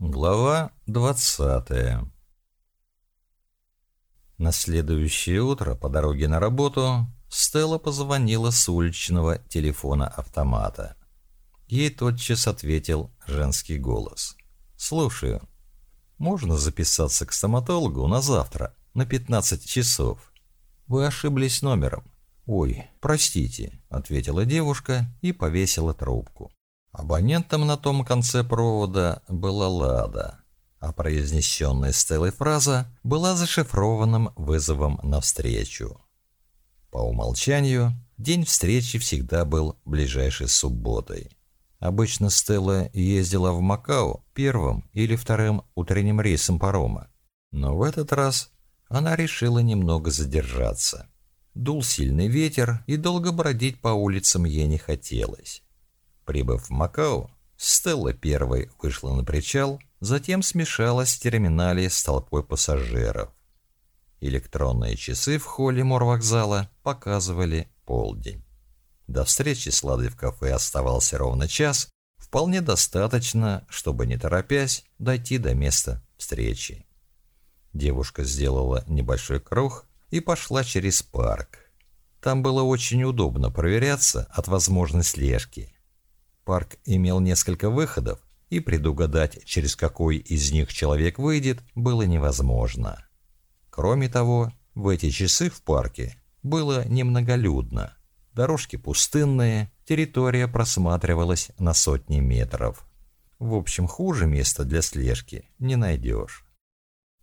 Глава 20 На следующее утро по дороге на работу Стелла позвонила с уличного телефона автомата. Ей тотчас ответил женский голос. «Слушаю. Можно записаться к стоматологу на завтра, на 15 часов? Вы ошиблись номером». «Ой, простите», — ответила девушка и повесила трубку. Абонентом на том конце провода была Лада, а произнесенная Стеллой фраза была зашифрованным вызовом навстречу. По умолчанию, день встречи всегда был ближайшей субботой. Обычно Стелла ездила в Макао первым или вторым утренним рейсом парома, но в этот раз она решила немного задержаться. Дул сильный ветер, и долго бродить по улицам ей не хотелось. Прибыв в Макао, Стелла первой вышла на причал, затем смешалась в терминале с толпой пассажиров. Электронные часы в холле морвокзала показывали полдень. До встречи с Ладой в кафе оставался ровно час, вполне достаточно, чтобы, не торопясь, дойти до места встречи. Девушка сделала небольшой круг и пошла через парк. Там было очень удобно проверяться от возможной слежки – Парк имел несколько выходов, и предугадать, через какой из них человек выйдет, было невозможно. Кроме того, в эти часы в парке было немноголюдно. Дорожки пустынные, территория просматривалась на сотни метров. В общем, хуже места для слежки не найдешь.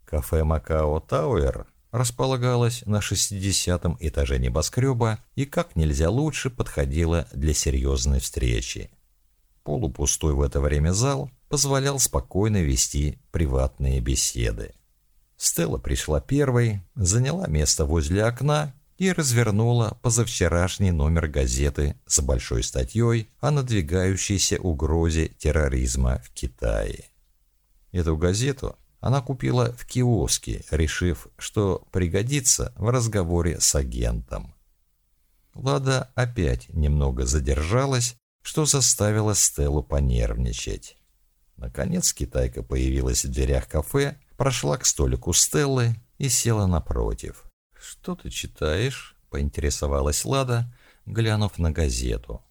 Кафе «Макао Тауэр» располагалось на 60 этаже небоскреба и как нельзя лучше подходило для серьезной встречи. Полупустой в это время зал позволял спокойно вести приватные беседы. Стелла пришла первой, заняла место возле окна и развернула позавчерашний номер газеты с большой статьей о надвигающейся угрозе терроризма в Китае. Эту газету она купила в киоске, решив, что пригодится в разговоре с агентом. Лада опять немного задержалась, что заставило Стеллу понервничать. Наконец китайка появилась в дверях кафе, прошла к столику Стеллы и села напротив. «Что ты читаешь?» — поинтересовалась Лада, глянув на газету.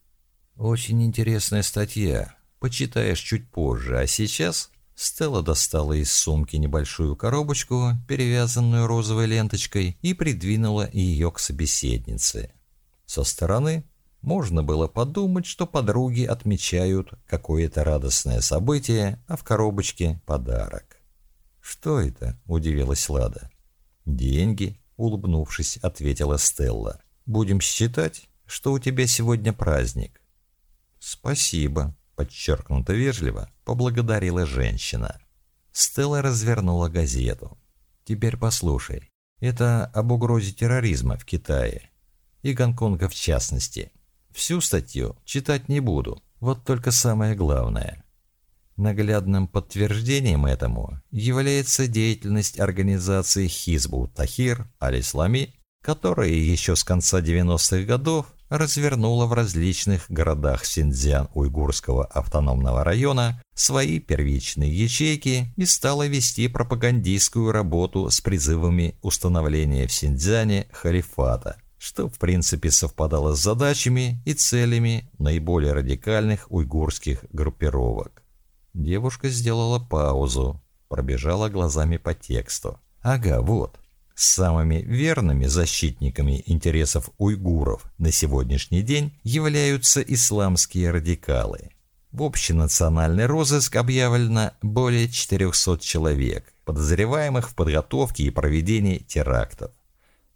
«Очень интересная статья. Почитаешь чуть позже, а сейчас...» Стелла достала из сумки небольшую коробочку, перевязанную розовой ленточкой, и придвинула ее к собеседнице. Со стороны можно было подумать, что подруги отмечают какое-то радостное событие, а в коробочке подарок. «Что это?» – удивилась Лада. «Деньги», – улыбнувшись, ответила Стелла. «Будем считать, что у тебя сегодня праздник». «Спасибо», – подчеркнуто вежливо поблагодарила женщина. Стелла развернула газету. «Теперь послушай. Это об угрозе терроризма в Китае. И Гонконга в частности. Всю статью читать не буду, вот только самое главное. Наглядным подтверждением этому является деятельность организации Хизбу Тахир Аль-Ислами, которая еще с конца 90-х годов развернула в различных городах Синьцзян-Уйгурского автономного района свои первичные ячейки и стала вести пропагандистскую работу с призывами установления в Синьцзяне халифата, что в принципе совпадало с задачами и целями наиболее радикальных уйгурских группировок. Девушка сделала паузу, пробежала глазами по тексту. Ага, вот. Самыми верными защитниками интересов уйгуров на сегодняшний день являются исламские радикалы. В общенациональный розыск объявлено более 400 человек, подозреваемых в подготовке и проведении терактов.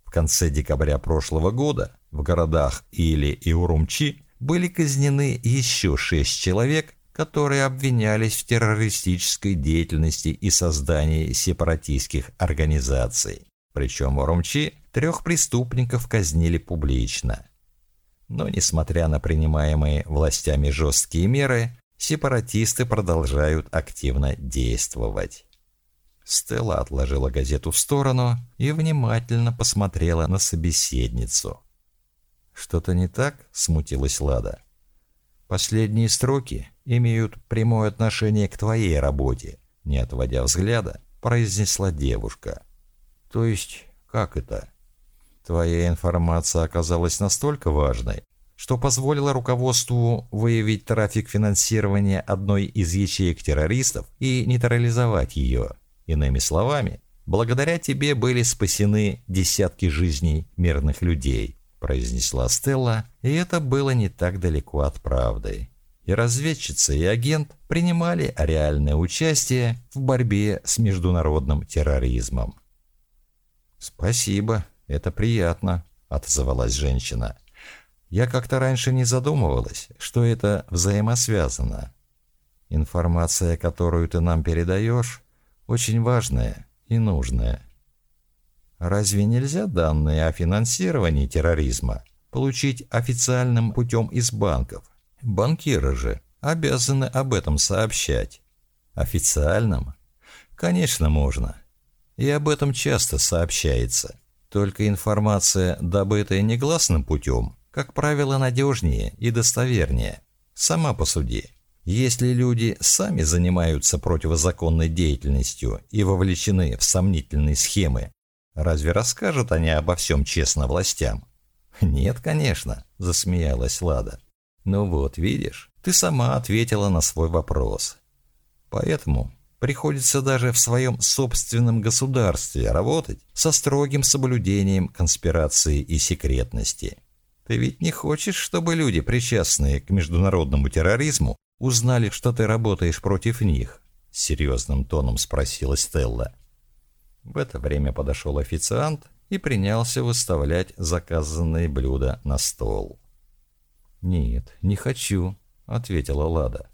В конце декабря прошлого года в городах Или и Урумчи были казнены еще шесть человек, которые обвинялись в террористической деятельности и создании сепаратистских организаций. Причем в Урумчи трех преступников казнили публично. Но, несмотря на принимаемые властями жесткие меры, сепаратисты продолжают активно действовать. Стелла отложила газету в сторону и внимательно посмотрела на собеседницу. «Что-то не так?» — смутилась Лада. «Последние строки имеют прямое отношение к твоей работе, не отводя взгляда, произнесла девушка. То есть, как это? Твоя информация оказалась настолько важной, что позволило руководству выявить трафик финансирования одной из ячеек террористов и нейтрализовать ее. Иными словами, благодаря тебе были спасены десятки жизней мирных людей, произнесла Стелла, и это было не так далеко от правды. И разведчица, и агент принимали реальное участие в борьбе с международным терроризмом. «Спасибо», «Это приятно», — отозвалась женщина. «Я как-то раньше не задумывалась, что это взаимосвязано. Информация, которую ты нам передаешь, очень важная и нужная. Разве нельзя данные о финансировании терроризма получить официальным путем из банков? Банкиры же обязаны об этом сообщать. Официальным? Конечно, можно. И об этом часто сообщается. Только информация, добытая негласным путем, как правило, надежнее и достовернее. Сама по суде. Если люди сами занимаются противозаконной деятельностью и вовлечены в сомнительные схемы, разве расскажут они обо всем честно властям? Нет, конечно, засмеялась Лада. Ну вот, видишь, ты сама ответила на свой вопрос. Поэтому Приходится даже в своем собственном государстве работать со строгим соблюдением конспирации и секретности. Ты ведь не хочешь, чтобы люди, причастные к международному терроризму, узнали, что ты работаешь против них?» — серьезным тоном спросила Стелла. В это время подошел официант и принялся выставлять заказанные блюда на стол. «Нет, не хочу», — ответила Лада.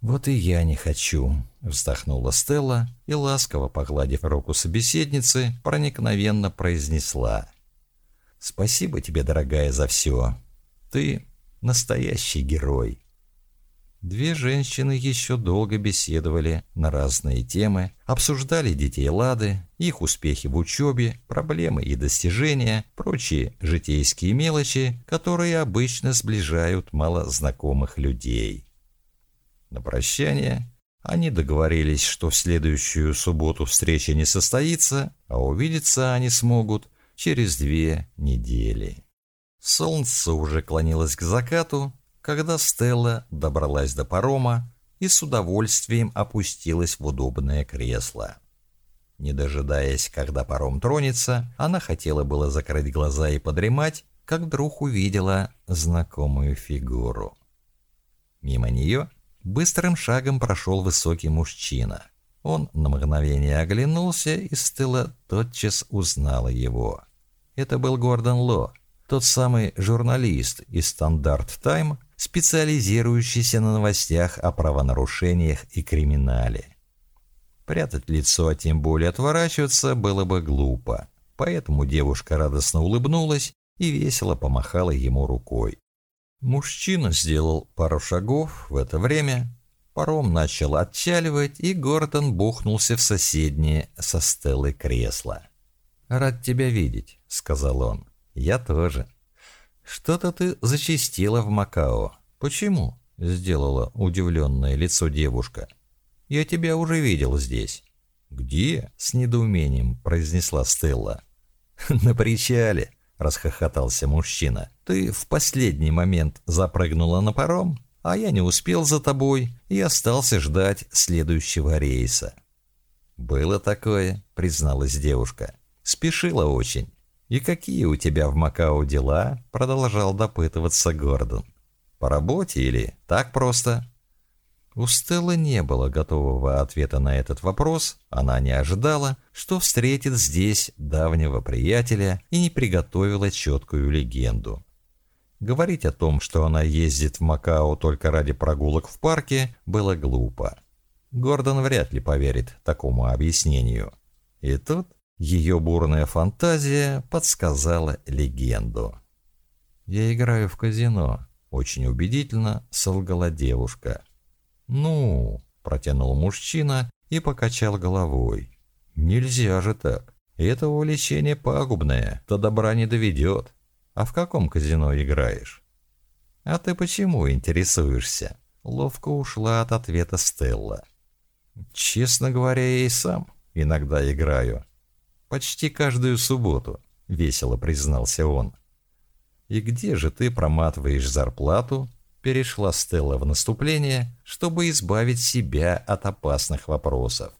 «Вот и я не хочу», — вздохнула Стелла и, ласково погладив руку собеседницы, проникновенно произнесла. «Спасибо тебе, дорогая, за все. Ты настоящий герой». Две женщины еще долго беседовали на разные темы, обсуждали детей Лады, их успехи в учебе, проблемы и достижения, прочие житейские мелочи, которые обычно сближают малознакомых людей. На прощание они договорились, что в следующую субботу встреча не состоится, а увидеться они смогут через две недели. Солнце уже клонилось к закату, когда Стелла добралась до парома и с удовольствием опустилась в удобное кресло. Не дожидаясь, когда паром тронется, она хотела было закрыть глаза и подремать, как вдруг увидела знакомую фигуру. Мимо нее Быстрым шагом прошел высокий мужчина. Он на мгновение оглянулся, и Стелла тотчас узнала его. Это был Гордон Ло, тот самый журналист из «Стандарт Тайм», специализирующийся на новостях о правонарушениях и криминале. Прятать лицо, а тем более отворачиваться, было бы глупо. Поэтому девушка радостно улыбнулась и весело помахала ему рукой. Мужчина сделал пару шагов в это время. Паром начал отчаливать, и Гордон бухнулся в соседнее со Стеллой кресло. «Рад тебя видеть», — сказал он. «Я тоже». «Что-то ты зачастила в Макао. Почему?» — сделала удивленное лицо девушка. «Я тебя уже видел здесь». «Где?» — с недоумением произнесла Стелла. «На причале», расхохотался мужчина. «Ты в последний момент запрыгнула на паром, а я не успел за тобой и остался ждать следующего рейса». «Было такое», — призналась девушка. «Спешила очень». «И какие у тебя в Макао дела?» — продолжал допытываться Гордон. «По работе или так просто?» У Стеллы не было готового ответа на этот вопрос, она не ожидала, что встретит здесь давнего приятеля и не приготовила четкую легенду. Говорить о том, что она ездит в Макао только ради прогулок в парке, было глупо. Гордон вряд ли поверит такому объяснению. И тут ее бурная фантазия подсказала легенду. «Я играю в казино», — очень убедительно солгала девушка. «Ну», — протянул мужчина и покачал головой. «Нельзя же так. Это увлечение пагубное, то добра не доведет. А в каком казино играешь?» «А ты почему интересуешься?» Ловко ушла от ответа Стелла. Честно говоря, я и сам иногда играю. Почти каждую субботу, весело признался он. И где же ты проматываешь зарплату? Перешла Стелла в наступление, чтобы избавить себя от опасных вопросов.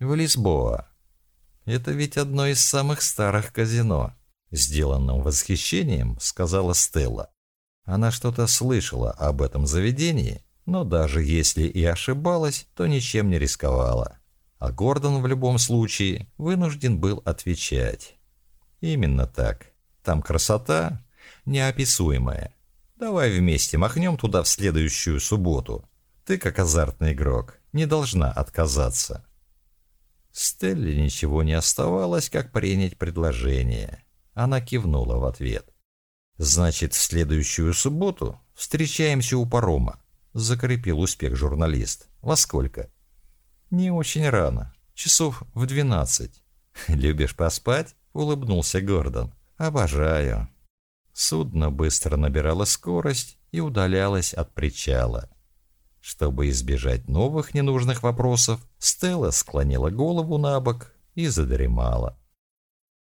В Лисбоа. Это ведь одно из самых старых казино. Сделанным восхищением сказала Стелла. Она что-то слышала об этом заведении, но даже если и ошибалась, то ничем не рисковала. А Гордон в любом случае вынужден был отвечать. Именно так. Там красота неописуемая. Давай вместе махнем туда в следующую субботу. Ты, как азартный игрок, не должна отказаться. Стелле ничего не оставалось, как принять предложение. Она кивнула в ответ. «Значит, в следующую субботу встречаемся у парома», — закрепил успех журналист. «Во сколько?» «Не очень рано. Часов в двенадцать». «Любишь поспать?» — улыбнулся Гордон. «Обожаю». Судно быстро набирало скорость и удалялось от причала. Чтобы избежать новых ненужных вопросов, Стелла склонила голову на бок и задремала.